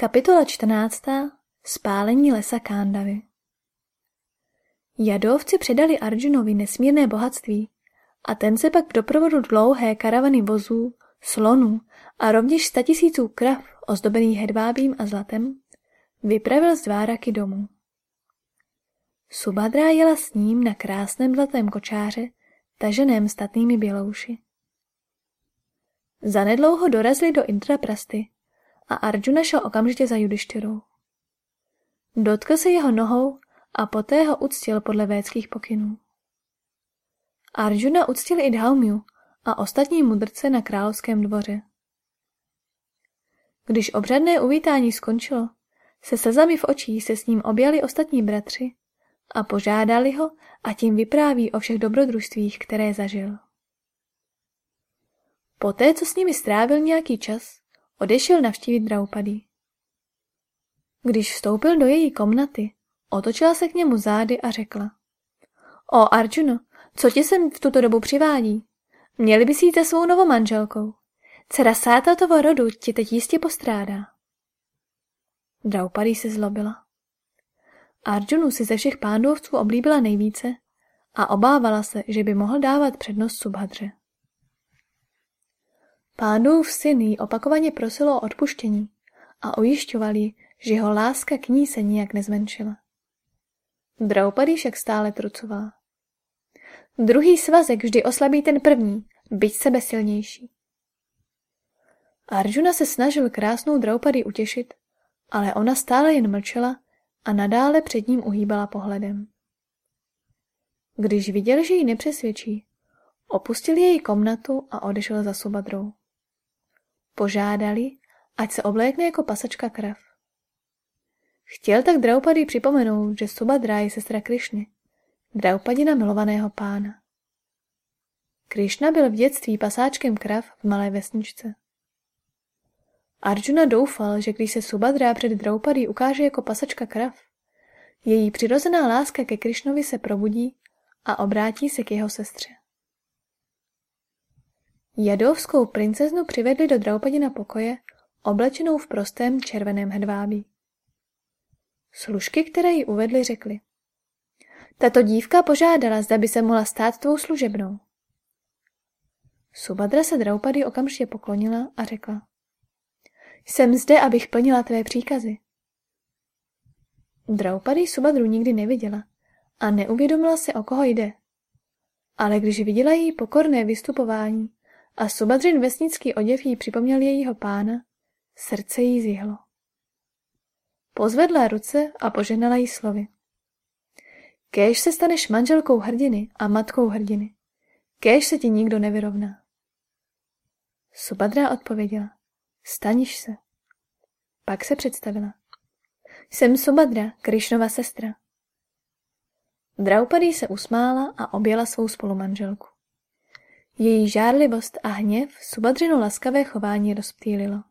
Kapitola 14. Spálení lesa Kándavy Jadovci předali Arjunovi nesmírné bohatství a ten se pak v doprovodu dlouhé karavany vozů, slonů a rovněž statisíců krav ozdobených hedvábím a zlatem vypravil z Dváraky domů. Subhadra jela s ním na krásném zlatém kočáře, taženém statnými bělouši. Zanedlouho dorazili do Indraprasty a Arjuna šel okamžitě za Judištěrou. Dotkl se jeho nohou a poté ho uctil podle védských pokynů. Arjuna uctil i Dhaumyu a ostatní mudrce na královském dvoře. Když obřadné uvítání skončilo, se slzami v očích se s ním objali ostatní bratři a požádali ho, a tím vypráví o všech dobrodružstvích, které zažil. Poté, co s nimi strávil nějaký čas, odešel navštívit Draupadi. Když vstoupil do její komnaty, otočila se k němu zády a řekla. O Arjuno, co tě sem v tuto dobu přivádí? Měli bys jít za svou novou manželkou. Dcera Sátatovo rodu ti teď jistě postrádá. Draupadi se zlobila. Arjunu si ze všech pándovců oblíbila nejvíce a obávala se, že by mohl dávat přednost Subhadře. Pándův syn jí opakovaně prosilo o odpuštění a ujišťoval ji, že jeho láska k ní se nijak nezmenšila. Draupadi však stále trucovala. Druhý svazek vždy oslabí ten první, byť sebe silnější. Arjuna se snažil krásnou Draupadi utěšit, ale ona stále jen mlčela a nadále před ním uhýbala pohledem. Když viděl, že ji nepřesvědčí, opustil její komnatu a odešel za Subadrou. Požádali, ať se oblékne jako pasačka krav. Chtěl tak Draupadi připomenout, že Subadra je sestra Krišny, Draupadina milovaného pána. Krišna byl v dětství pasáčkem krav v malé vesničce. Arjuna doufal, že když se Subhadra před Draupadi ukáže jako pasačka krav, její přirozená láska ke Krišnovi se probudí a obrátí se k jeho sestře. Jadovskou princeznu přivedli do Draupadina pokoje, oblečenou v prostém červeném hedvábí. Služky, které ji uvedly, řekly. Tato dívka požádala, zda by se mohla stát tvou služebnou. Subhadra se Draupadi okamžitě poklonila a řekla. Jsem zde, abych plnila tvé příkazy. Draupadi Subadru nikdy neviděla a neuvědomila se, o koho jde. Ale když viděla její pokorné vystupování a Subadřin vesnický oděv jí připomněl jejího pána, srdce jí zihlo. Pozvedla ruce a poženala jí slovy. Kéž se staneš manželkou hrdiny a matkou hrdiny. Kéž se ti nikdo nevyrovná. Subadra odpověděla. Staniš se. Pak se představila. Jsem Subhadra, Krišnova sestra. Draupadi se usmála a objela svou spolumanželku. Její žárlivost a hněv Subhadřinu laskavé chování rozptýlilo.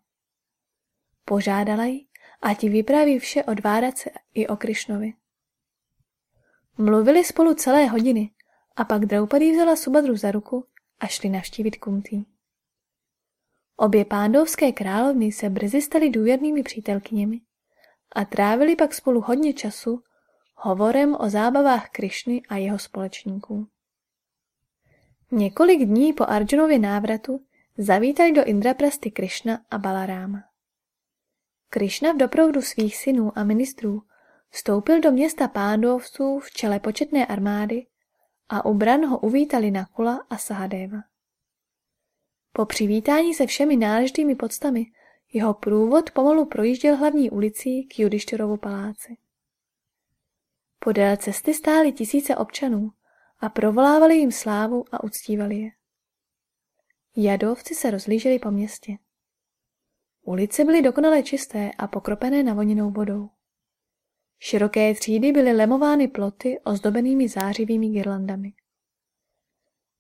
Požádala ji, a ti vypráví vše o Dvárace i o Krišnovi. Mluvili spolu celé hodiny a pak Draupadi vzala Subhadru za ruku a šli navštívit Kuntý. Obě pándovské královny se brzy staly důvěrnými přítelkyněmi a trávili pak spolu hodně času hovorem o zábavách Krišny a jeho společníků. Několik dní po Arjunově návratu zavítali do Indraprasty Krišna a Balaráma. Krišna v doprovodu svých synů a ministrů vstoupil do města pándovců v čele početné armády a u bran ho uvítali Nakula a Sahadeva. Po přivítání se všemi náležitými podstami jeho průvod pomalu projížděl hlavní ulicí k Judištěrovu paláci. Podél cesty stály tisíce občanů a provolávali jim slávu a uctívali je. Jadovci se rozlíželi po městě. Ulice byly dokonale čisté a pokropené navoněnou vodou. Široké třídy byly lemovány ploty ozdobenými zářivými girlandami.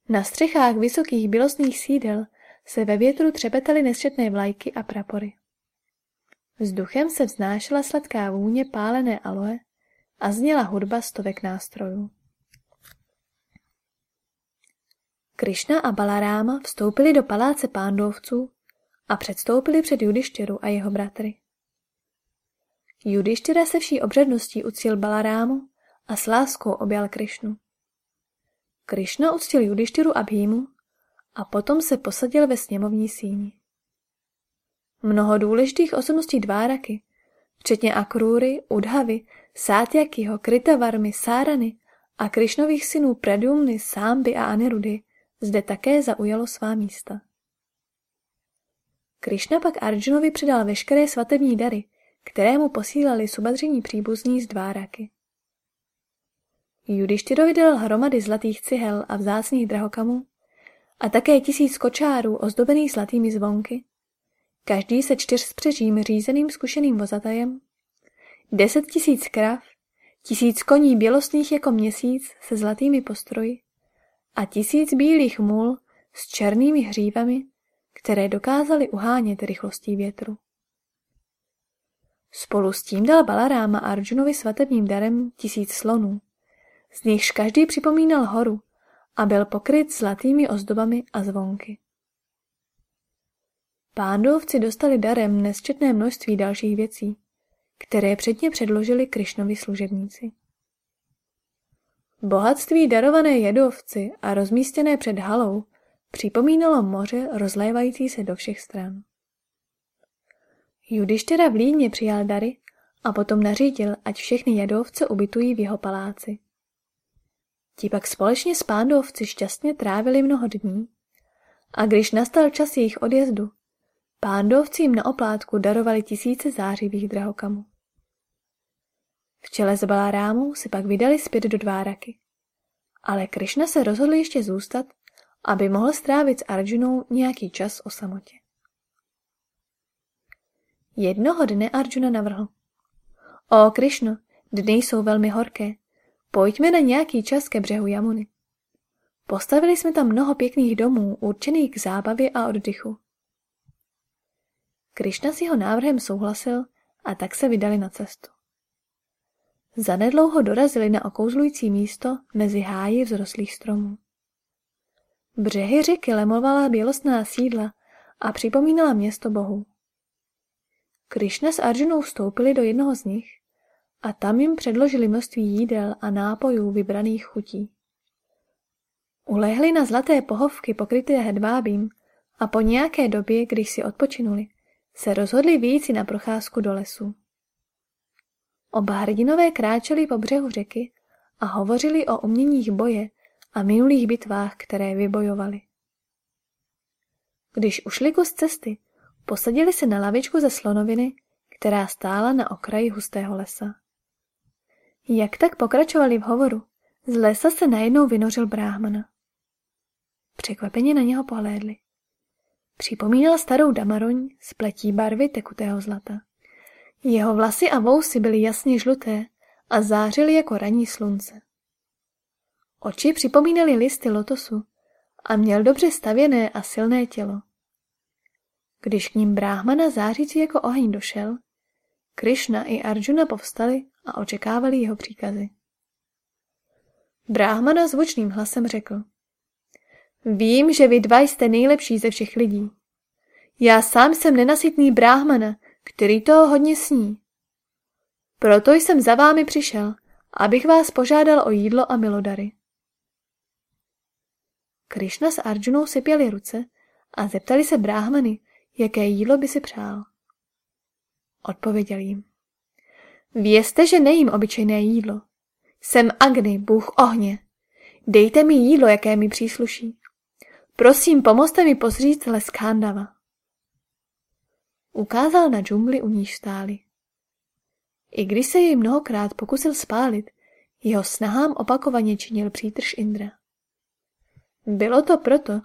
Na střechách vysokých bělostných sídel se ve větru třepetaly nesčetné vlajky a prapory. Vzduchem se vznášela sladká vůně pálené aloe a zněla hudba stovek nástrojů. Krišna a Balaráma vstoupili do paláce pándovců a předstoupili před Judištěru a jeho bratry. Judištyra se vší obřadností uctil Balarámu a s láskou objal Krišnu. Krišna uctil Judištyru Abhímu a potom se posadil ve sněmovní síni. Mnoho důležitých osobností Dváraky, včetně Akrůry, Udhavy, Sátyakyho, Kritavarmy, Sárany a Krišnových synů Pradumny, Sámby a Anirudy, zde také zaujalo svá místa. Krišna pak Arjunovi předal veškeré svatební dary, které mu posílali subadření příbuzní z Dváraky. Judištyrovi dal hromady zlatých cihel a vzácných drahokamů a také tisíc kočárů ozdobených zlatými zvonky, každý se čtyř spřežím řízeným zkušeným vozatajem, deset tisíc krav, tisíc koní bělostných jako měsíc se zlatými postroji a tisíc bílých mul s černými hřívami, které dokázaly uhánět rychlostí větru. Spolu s tím dal Balaráma Arjunovi svatebním darem tisíc slonů, z nichž každý připomínal horu a byl pokryt zlatými ozdobami a zvonky. Pándovci dostali darem nesčetné množství dalších věcí, které předně předložili Krišnovi služebníci. Bohatství darované jedovci a rozmístěné před halou připomínalo moře rozlévající se do všech stran. Judištěra v Líně přijal dary a potom nařídil, ať všechny jadovce ubytují v jeho paláci. Ti pak společně s pándovci šťastně trávili mnoho dní a když nastal čas jejich odjezdu, pándovci jim na oplátku darovali tisíce zářivých drahokamů. V čele s Balarámou se pak vydali zpět do Dváraky. Ale Krišna se rozhodl ještě zůstat, aby mohl strávit s Arjunou nějaký čas o samotě. Jednoho dne Arjuna navrhl. O Krišno, dny jsou velmi horké. Pojďme na nějaký čas ke břehu Jamuny. Postavili jsme tam mnoho pěkných domů, určených k zábavě a oddychu. Krišna s jeho návrhem souhlasil a tak se vydali na cestu. Zanedlouho dorazili na okouzlující místo mezi háji vzrostlých stromů. Břehy řeky lemovala bělostná sídla a připomínala město bohů. Krišna s Arjunou vstoupili do jednoho z nich a tam jim předložili množství jídel a nápojů vybraných chutí. Ulehli na zlaté pohovky pokryté hedvábím a po nějaké době, když si odpočinuli, se rozhodli vyjít si na procházku do lesu. Oba hrdinové kráčeli po břehu řeky a hovořili o uměních boje a minulých bitvách, které vybojovali. Když ušli kus cesty, posadili se na lavičku ze slonoviny, která stála na okraji hustého lesa. Jak tak pokračovali v hovoru, z lesa se najednou vynořil bráhmana. Překvapeně na něho pohlédli. Připomínal starou damaroň z pletí barvy tekutého zlata. Jeho vlasy a vousy byly jasně žluté a zářily jako ranní slunce. Oči připomínaly listy lotosu a měl dobře stavěné a silné tělo. Když k ním bráhmana zářící jako oheň došel, Krišna i Arjuna povstali a očekávali jeho příkazy. Bráhmana zvučným hlasem řekl. Vím, že vy dva jste nejlepší ze všech lidí. Já sám jsem nenasytný bráhmana, který toho hodně sní. Proto jsem za vámi přišel, abych vás požádal o jídlo a milodary. Krišna s Arjunou si pěli ruce a zeptali se bráhmany, jaké jídlo by si přál. Odpověděl jim. Vězte, že nejím obyčejné jídlo. Jsem Agni, bůh ohně. Dejte mi jídlo, jaké mi přísluší. Prosím, pomozte mi pozřít les Khandava. Ukázal na džungli, u níž stáli. I když se jej mnohokrát pokusil spálit, jeho snahám opakovaně činil přítrž Indra. Bylo to proto,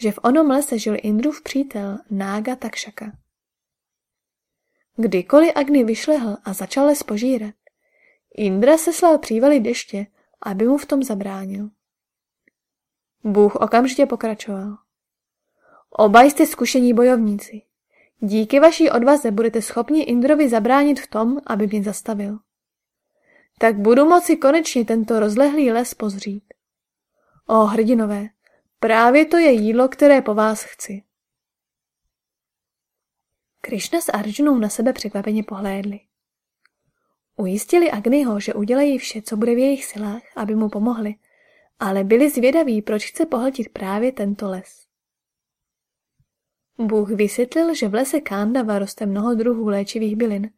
že v onom lese žil Indrův přítel Nága Takšaka. Kdykoliv Agni vyšlehl a začal les požírat, Indra seslal přívaly deště, aby mu v tom zabránil. Bůh okamžitě pokračoval. Oba jste zkušení bojovníci. Díky vaší odvaze budete schopni Indrovi zabránit v tom, aby mě zastavil. Tak budu moci konečně tento rozlehlý les pozřít. O hrdinové, právě to je jídlo, které po vás chci. Krišna s Arjunou na sebe překvapeně pohlédli. Ujistili Agniho, že udělají vše, co bude v jejich silách, aby mu pomohli, ale byli zvědaví, proč chce pohltit právě tento les. Bůh vysvětlil, že v lese Kándava roste mnoho druhů léčivých bylin,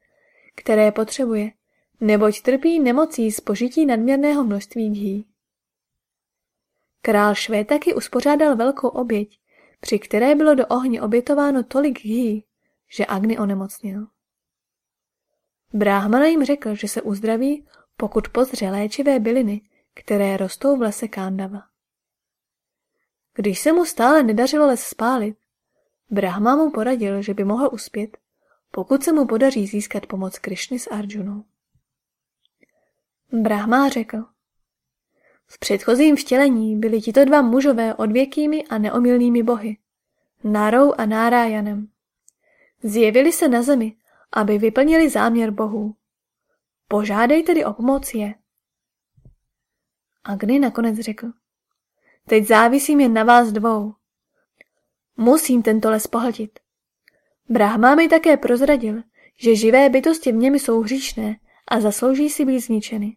které potřebuje, neboť trpí nemocí z požití nadměrného množství ghý. Král Švétaky uspořádal velkou oběť, při které bylo do ohně obětováno tolik ghý, že Agni onemocnil. Bráhmana jim řekl, že se uzdraví, pokud pozře léčivé byliny, které rostou v lese Kándava. Když se mu stále nedařilo les spálit, Brahma mu poradil, že by mohl uspět, pokud se mu podaří získat pomoc Krišny s Arjunou. Brahma řekl, v předchozím vtělení byli tito dva mužové odvěkými a neomilnými bohy, Narou a Nárájanem. Zjevili se na zemi, aby vyplnili záměr bohů. Požádej tedy o pomoc je. Agni nakonec řekl, teď závisím jen na vás dvou. Musím tento les pohltit. Brahma mi také prozradil, že živé bytosti v něm jsou hříšné a zaslouží si být zničeny.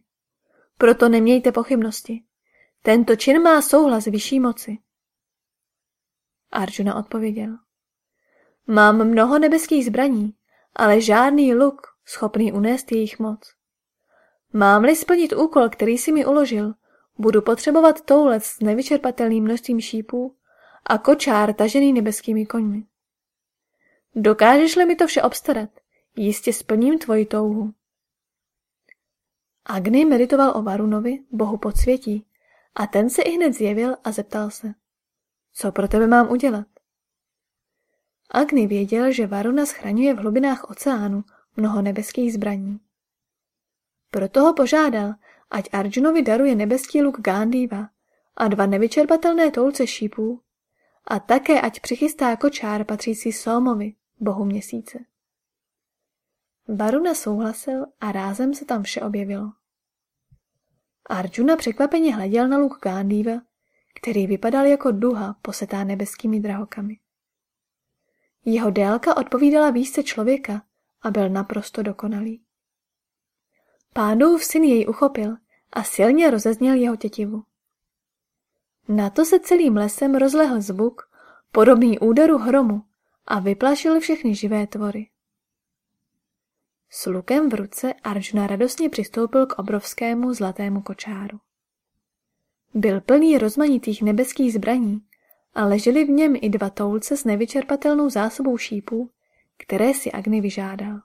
Proto nemějte pochybnosti. Tento čin má souhlas vyšší moci. Arjuna odpověděl. Mám mnoho nebeských zbraní, ale žádný luk schopný unést jejich moc. Mám-li splnit úkol, který si mi uložil, budu potřebovat toulec s nevyčerpatelným množstvím šípů a kočár tažený nebeskými koňmi. Dokážeš-li mi to vše obstarat, jistě splním tvoji touhu. Agni meditoval o Varunovi, bohu podsvětí, a ten se i hned zjevil a zeptal se. Co pro tebe mám udělat? Agni věděl, že Varuna schraňuje v hlubinách oceánu mnoho nebeských zbraní. Proto ho požádal, ať Arjunovi daruje nebeský luk Gandhiva a dva nevyčerpatelné toulce šípů a také ať přichystá kočár patřící Somovi, bohu měsíce. Varuna souhlasil a rázem se tam vše objevilo. Arjuna překvapeně hleděl na luk Gandhiva, který vypadal jako duha posetá nebeskými drahokami. Jeho délka odpovídala výšce člověka a byl naprosto dokonalý. Pánův syn jej uchopil a silně rozezněl jeho tětivu. Na to se celým lesem rozlehl zvuk, podobný úderu hromu, a vyplašil všechny živé tvory. S lukem v ruce Arjuna radostně přistoupil k obrovskému zlatému kočáru. Byl plný rozmanitých nebeských zbraní a ležely v něm i dva toulce s nevyčerpatelnou zásobou šípů, které si Agni vyžádal.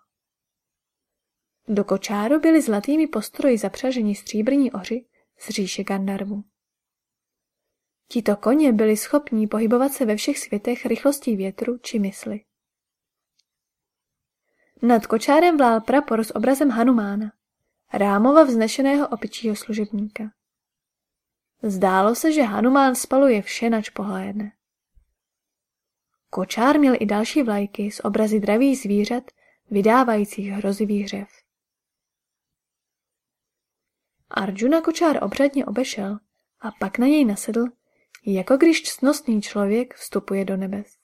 Do kočáru byly zlatými postroji zapřaženi stříbrní oři z říše Gandarvu. Tito koně byli schopní pohybovat se ve všech světech rychlostí větru či mysli. Nad kočárem vlál prapor s obrazem Hanumána, Rámova vznešeného opičího služebníka. Zdálo se, že Hanumán spaluje vše, nač pohlédne. Kočár měl i další vlajky s obrazy dravých zvířat, vydávajících hrozivý hřev. Arjuna kočár obřadně obešel a pak na něj nasedl, jako když cnostný člověk vstupuje do nebes.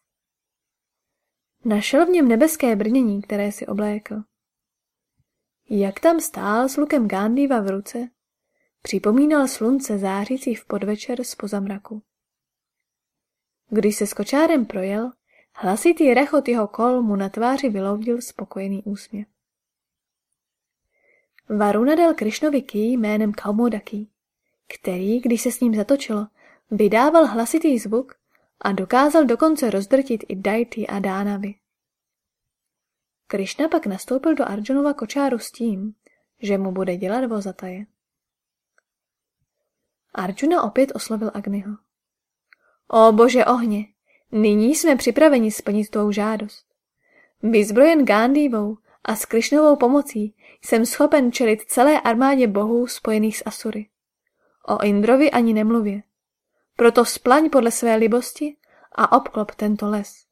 Našel v něm nebeské brnění, které si oblékl. Jak tam stál s lukem Gandhiva v ruce, připomínal slunce zářící v podvečer z pozamraku. Když se s kočárem projel, hlasitý rechot jeho kol mu na tváři vyloudil spokojený úsměv. Varuna dal Krišnovi jménem Kaumodaki, který, když se s ním zatočilo, vydával hlasitý zvuk a dokázal dokonce rozdrtit i Daity a Dánavy. Krišna pak nastoupil do Arjunova kočáru s tím, že mu bude dělat vozataje. Arjuna opět oslovil Agniho. O bože ohně, nyní jsme připraveni splnit tvou žádost. Vyzbrojen Gandhivou a s Krišnovou pomocí jsem schopen čelit celé armádě bohů spojených s Asury. O Indrovi ani nemluvě. Proto splaň podle své libosti a obklop tento les.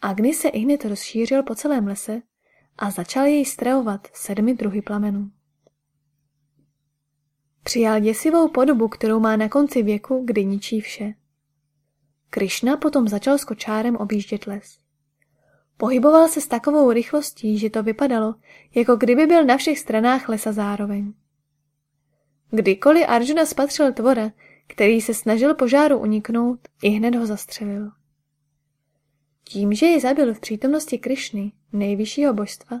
Agni se ihned rozšířil po celém lese a začal jej strevovat sedmi druhy plamenů. Přijal děsivou podobu, kterou má na konci věku, kdy ničí vše. Krišna potom začal s kočárem objíždět les. Pohyboval se s takovou rychlostí, že to vypadalo, jako kdyby byl na všech stranách lesa zároveň. Kdykoliv Arjuna spatřil tvora, který se snažil požáru uniknout, i hned ho zastřelil. Tím, že je zabil v přítomnosti Krišny, nejvyššího božstva,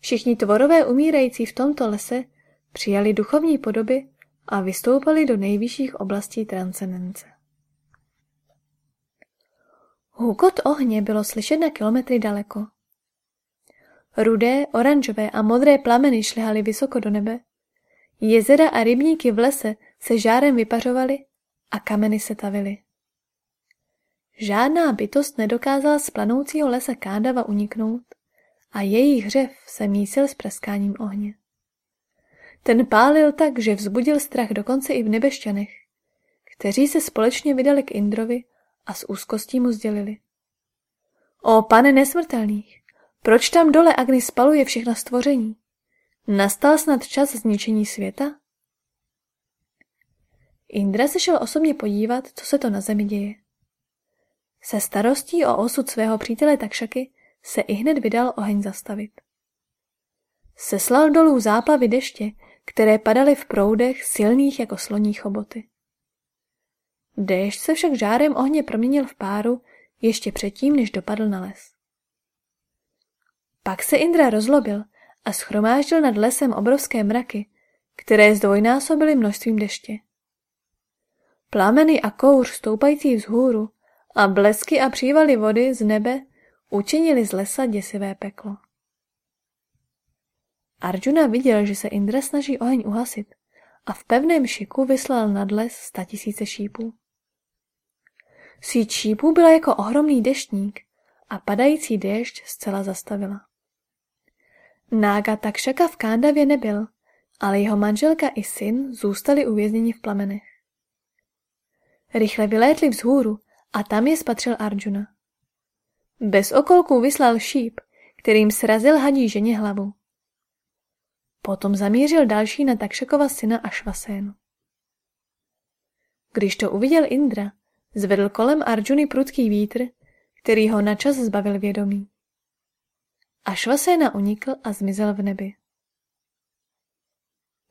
všichni tvorové umírající v tomto lese přijali duchovní podoby a vystoupali do nejvyšších oblastí transcendence. Hukot ohně bylo slyšet na kilometry daleko. Rudé, oranžové a modré plameny šlehaly vysoko do nebe. Jezera a rybníky v lese se žárem vypařovaly a kameny se tavily. Žádná bytost nedokázala z planoucího lesa Kádava uniknout a její hřev se mísil s preskáním ohně. Ten pálil tak, že vzbudil strach dokonce i v nebešťanech, kteří se společně vydali k Indrovi a s úzkostí mu sdělili. O pane nesmrtelných, proč tam dole Agni spaluje všechna stvoření? Nastal snad čas zničení světa? Indra se šel osobně podívat, co se to na zemi děje. Se starostí o osud svého přítele Takšaky se i hned vydal oheň zastavit. Seslal dolů záplavy deště, které padaly v proudech silných jako sloní choboty. Déšť se však žárem ohně proměnil v páru ještě předtím, než dopadl na les. Pak se Indra rozlobil a schromáždil nad lesem obrovské mraky, které zdvojnásobily množstvím deště. Plameny a kouř stoupající vzhůru a blesky a přívaly vody z nebe učinili z lesa děsivé peklo. Arjuna viděl, že se Indra snaží oheň uhasit a v pevném šiku vyslal nad les statisíce šípů. Síť šípů byla jako ohromný deštník a padající déšť zcela zastavila. Nága Takšaka v Kándavě nebyl, ale jeho manželka i syn zůstali uvězněni v plamenech. Rychle vylétli vzhůru a tam je spatřil Arjuna. Bez okolků vyslal šíp, kterým srazil hadí ženě hlavu. Potom zamířil další na Takšakova syna Ašvasénu. Když to uviděl Indra, zvedl kolem Arjuny prudký vítr, který ho načas zbavil vědomí. Ašvaséna unikl a zmizel v nebi.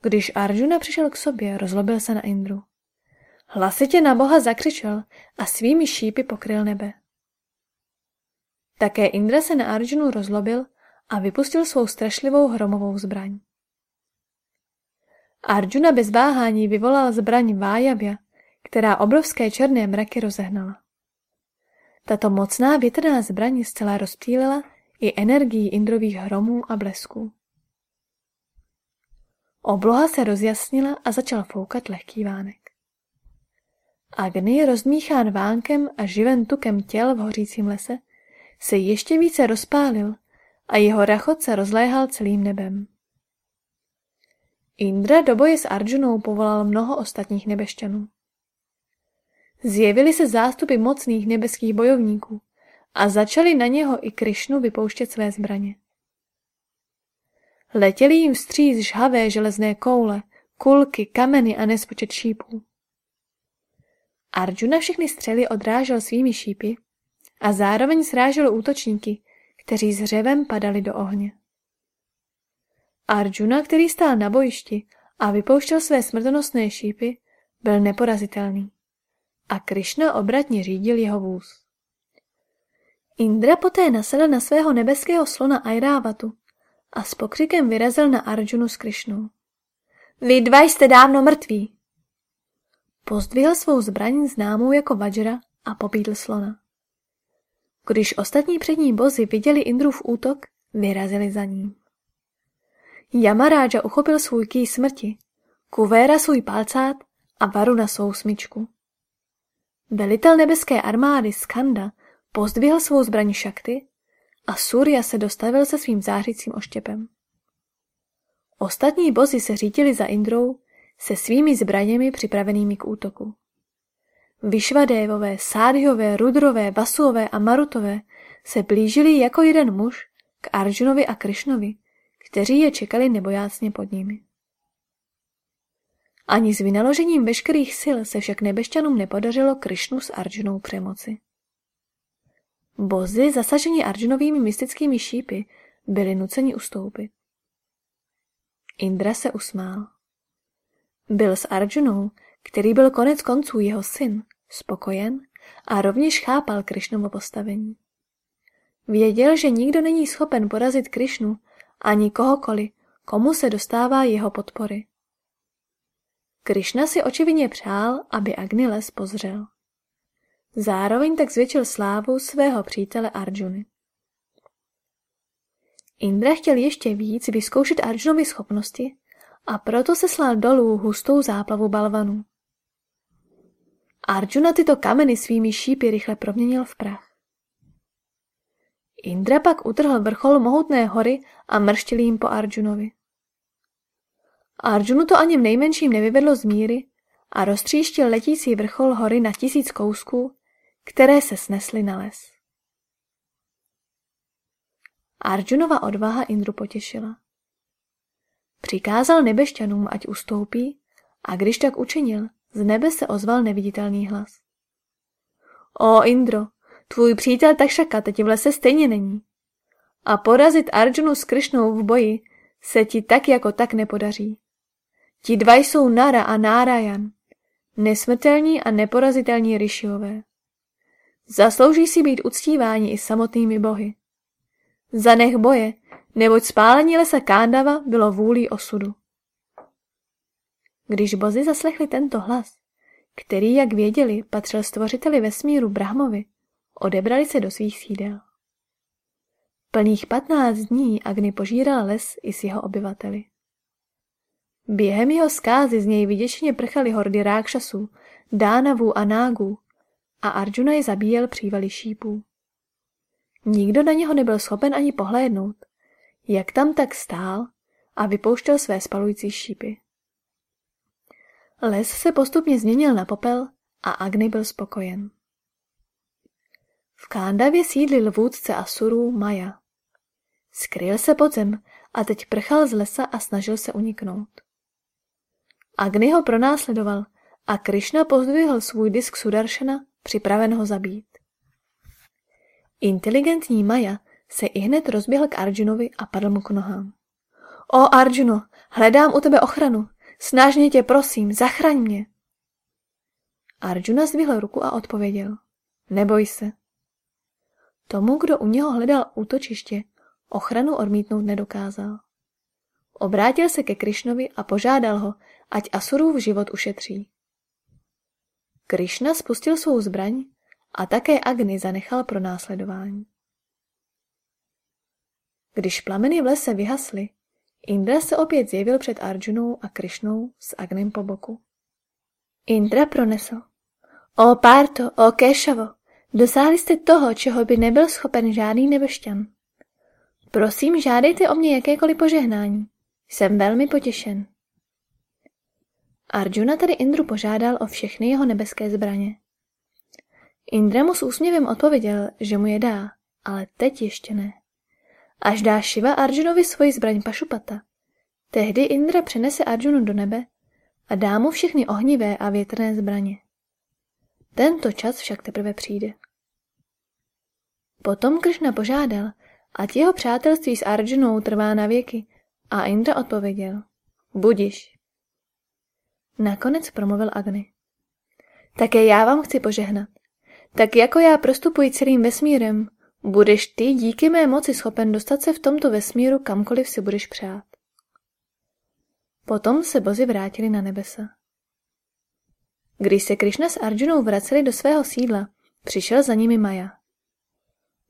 Když Arjuna přišel k sobě, rozlobil se na Indru. Hlasitě na boha zakřičel a svými šípy pokryl nebe. Také Indra se na Arjunu rozlobil a vypustil svou strašlivou hromovou zbraň. Arjuna bez váhání vyvolal zbraň Vájavya, která obrovské černé mraky rozehnala. Tato mocná větrná zbraň zcela rozptýlila i energii Indrových hromů a blesků. Obloha se rozjasnila a začal foukat lehký vánek. Agni, rozmíchán vánkem a živen tukem těl v hořícím lese, se ještě více rozpálil a jeho rachot se rozléhal celým nebem. Indra do boje s Arjunou povolal mnoho ostatních nebešťanů. Zjevily se zástupy mocných nebeských bojovníků a začali na něho i Krišnu vypouštět své zbraně. Letěli jim vstříc žhavé železné koule, kulky, kameny a nespočet šípů. Arjuna všechny střely odrážel svými šípy a zároveň srážel útočníky, kteří s řevem padali do ohně. Arjuna, který stál na bojišti a vypouštěl své smrtonosné šípy, byl neporazitelný. A Krišna obratně řídil jeho vůz. Indra poté nasedl na svého nebeského slona Airávatu a s pokřikem vyrazil na Arjunu s Krišnou. Vy dva jste dávno mrtví. Pozdvihl svou zbraň známou jako Vajra a pobídl slona. Když ostatní přední bozy viděli Indrův útok, vyrazili za ním. Yamaráža uchopil svůj ký smrti, Kuvéra svůj palcát a Varuna svou smyčku. Velitel nebeské armády Skanda pozdvihl svou zbraň šakty a Surya se dostavil se svým zářícím oštěpem. Ostatní bozy se řítili za Indrou se svými zbraněmi připravenými k útoku. Vyšvadévové, Sádhyové, Rudrové, Vasuové a Marutové se blížili jako jeden muž k Arjunovi a Krišnovi, kteří je čekali nebojácně pod nimi. Ani s vynaložením veškerých sil se však nebešťanům nepodařilo Krišnu s Arjunou přemoci. Bozy, zasaženi Arjunovými mystickými šípy, byli nuceni ustoupit. Indra se usmál. Byl s Arjunou, který byl konec konců jeho syn, spokojen a rovněž chápal Krišnovo postavení. Věděl, že nikdo není schopen porazit Krišnu ani kohokoliv, komu se dostává jeho podpory. Krišna si očividně přál, aby Agniles pozřel. Zároveň tak zvětšil slávu svého přítele Arjuny. Indra chtěl ještě víc vyzkoušet Arjunovy schopnosti a proto se slal dolů hustou záplavu balvanů. Arjuna tyto kameny svými šípy rychle proměnil v prach. Indra pak utrhl vrchol mohutné hory a mrštil jim po Arjunovi. Arjunu to ani v nejmenším nevyvedlo z míry a roztříštil letící vrchol hory na tisíc kousků, které se snesly na les. Arjunova odvaha Indru potěšila. Přikázal nebešťanům, ať ustoupí, a když tak učinil, z nebe se ozval neviditelný hlas. O Indro, tvůj přítel Takšaka teď v lese stejně není. A porazit Arjunu s Krišnou v boji se ti tak jako tak nepodaří. Ti dva jsou Nara a Nárajan, nesmrtelní a neporazitelní ryšiové. Zaslouží si být uctíváni i samotnými bohy. Zanech boje, neboť spálení lesa Kándava bylo vůlí osudu. Když bozy zaslechli tento hlas, který, jak věděli, patřil stvořiteli vesmíru Brahmovi, odebrali se do svých sídel. Plných patnáct dní Agni požíral les i s jeho obyvateli. Během jeho zkázy z něj vyděšeně prchaly hordy rákšasů, dánavů a nágů a Arjuna je zabíjel přívali šípů. Nikdo na něho nebyl schopen ani pohlédnout, jak tam tak stál a vypouštěl své spalující šípy. Les se postupně změnil na popel a Agni byl spokojen. V Kándavě sídlil vůdce Asurů Maja. Skryl se pod zem a teď prchal z lesa a snažil se uniknout. Agni ho pronásledoval a Krišna pozdvihl svůj disk Sudaršana, připraven ho zabít. Inteligentní Maja se i hned rozběhl k Arjunovi a padl mu k nohám. O Arjuno, hledám u tebe ochranu. Snažně tě prosím, zachraň mě. Arjuna zdvihl ruku a odpověděl. Neboj se. Tomu, kdo u něho hledal útočiště, ochranu odmítnout nedokázal. Obrátil se ke Krišnovi a požádal ho, ať Asurův život ušetří. Krišna spustil svou zbraň a také Agni zanechal pro následování. Když plameny v lese vyhasly, Indra se opět zjevil před Arjunou a Krišnou s Agnem po boku. Indra pronesl. O Párto, o Kéšavo, dosáhli jste toho, čeho by nebyl schopen žádný nebešťan. Prosím, žádejte o mě jakékoliv požehnání. Jsem velmi potěšen. Arjuna tedy Indru požádal o všechny jeho nebeské zbraně. Indra mu s úsměvem odpověděl, že mu je dá, ale teď ještě ne. Až dá Šiva Arjunovi svoji zbraň Pašupata, tehdy Indra přenese Arjunu do nebe a dá mu všechny ohnivé a větrné zbraně. Tento čas však teprve přijde. Potom Kršna požádal, ať jeho přátelství s Arjunou trvá na věky a Indra odpověděl. Budiš. Nakonec promluvil Agni. Také já vám chci požehnat. Tak jako já prostupuji celým vesmírem, budeš ty díky mé moci schopen dostat se v tomto vesmíru kamkoliv si budeš přát. Potom se bozy vrátili na nebesa. Když se Krišna s Arjunou vraceli do svého sídla, přišel za nimi Maja.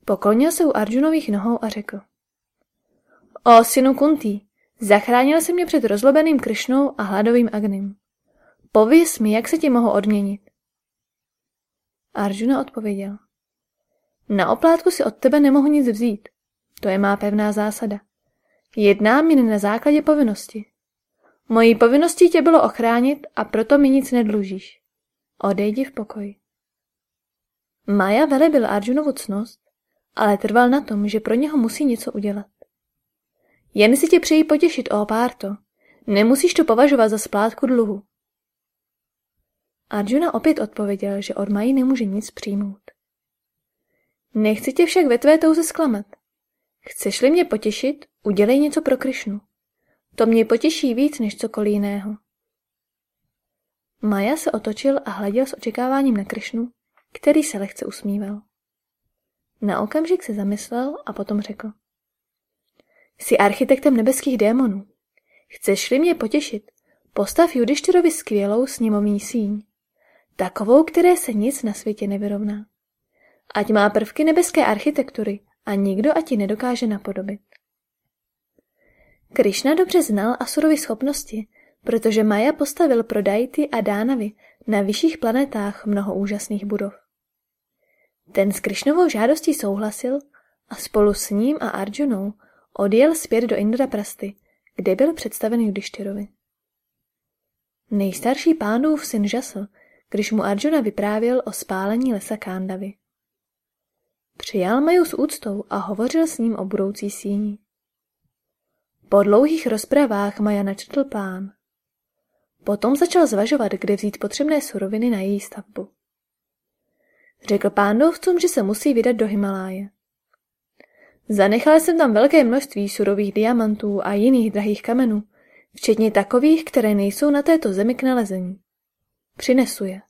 Poklonil se u Arjunových nohou a řekl. O synu Kuntý, zachránil se mě před rozlobeným Krišnou a hladovým Agnim. Pověz mi, jak se ti mohu odměnit. Arjuna odpověděl. Na oplátku si od tebe nemohu nic vzít. To je má pevná zásada. Jednám jen na základě povinnosti. Mojí povinností tě bylo ochránit a proto mi nic nedlužíš. Odejdi v pokoji. Maja velebil Arjunovu cnost, ale trval na tom, že pro něho musí něco udělat. Jen si tě přeji potěšit, o párto. Nemusíš to považovat za splátku dluhu. Arjuna opět odpověděl, že od Mají nemůže nic přijmout. Nechci tě však ve tvé touze zklamat. Chceš-li mě potěšit, udělej něco pro Krišnu. To mě potěší víc než cokoliv jiného. Maja se otočil a hleděl s očekáváním na Krišnu, který se lehce usmíval. Na okamžik se zamyslel a potom řekl. Jsi architektem nebeských démonů. Chceš-li mě potěšit, postav Judištyrovi skvělou sněmovní síň. Takovou, které se nic na světě nevyrovná. Ať má prvky nebeské architektury a nikdo ať ji nedokáže napodobit. Krišna dobře znal Asurovi schopnosti, protože Maja postavil pro Daity a Dánavy na vyšších planetách mnoho úžasných budov. Ten s Krišnovou žádostí souhlasil a spolu s ním a Arjunou odjel zpět do Indraprasty, kde byl představen Judištyrovi. Nejstarší pánův syn žasl, když mu Arjuna vyprávěl o spálení lesa Kándavy. Přijal Maju s úctou a hovořil s ním o budoucí síni. Po dlouhých rozpravách Maja načetl plán. Potom začal zvažovat, kde vzít potřebné suroviny na její stavbu. Řekl pándovcům, že se musí vydat do Himaláje. Zanechal jsem tam velké množství surových diamantů a jiných drahých kamenů, včetně takových, které nejsou na této zemi k nalezení. Přinesu je.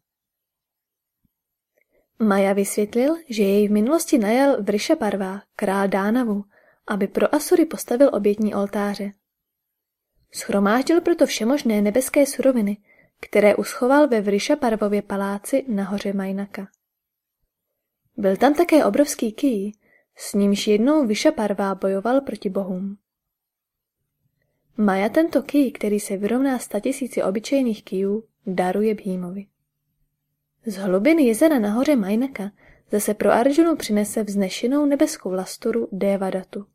Maja vysvětlil, že jej v minulosti najal Vrishaparva, král Dánavu, aby pro Asury postavil obětní oltáře. Schromáždil proto všemožné nebeské suroviny, které uschoval ve Vrishaparvově paláci na hoře Majnaka. Byl tam také obrovský ký, s nímž jednou Vishaparva bojoval proti bohům. Maja tento ký, který se vyrovná tisíci obyčejných kýů, daruje Bhímovi. Z hlubin jezera nahoře Majnaka zase pro Arjunu přinese vznešenou nebeskou lasturu Devadatu.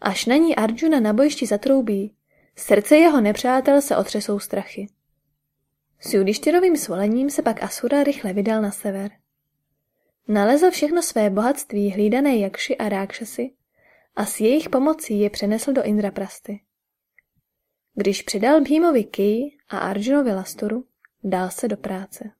Až na ní Arjuna na bojišti zatroubí, srdce jeho nepřátel se otřesou strachy. S Judištyrovým svolením se pak Asura rychle vydal na sever. Nalezl všechno své bohatství hlídané jakši a rákšasy a s jejich pomocí je přenesl do Indraprasty. Když předal Bhímovi Kij a Arjunovi Lastoru, dal se do práce.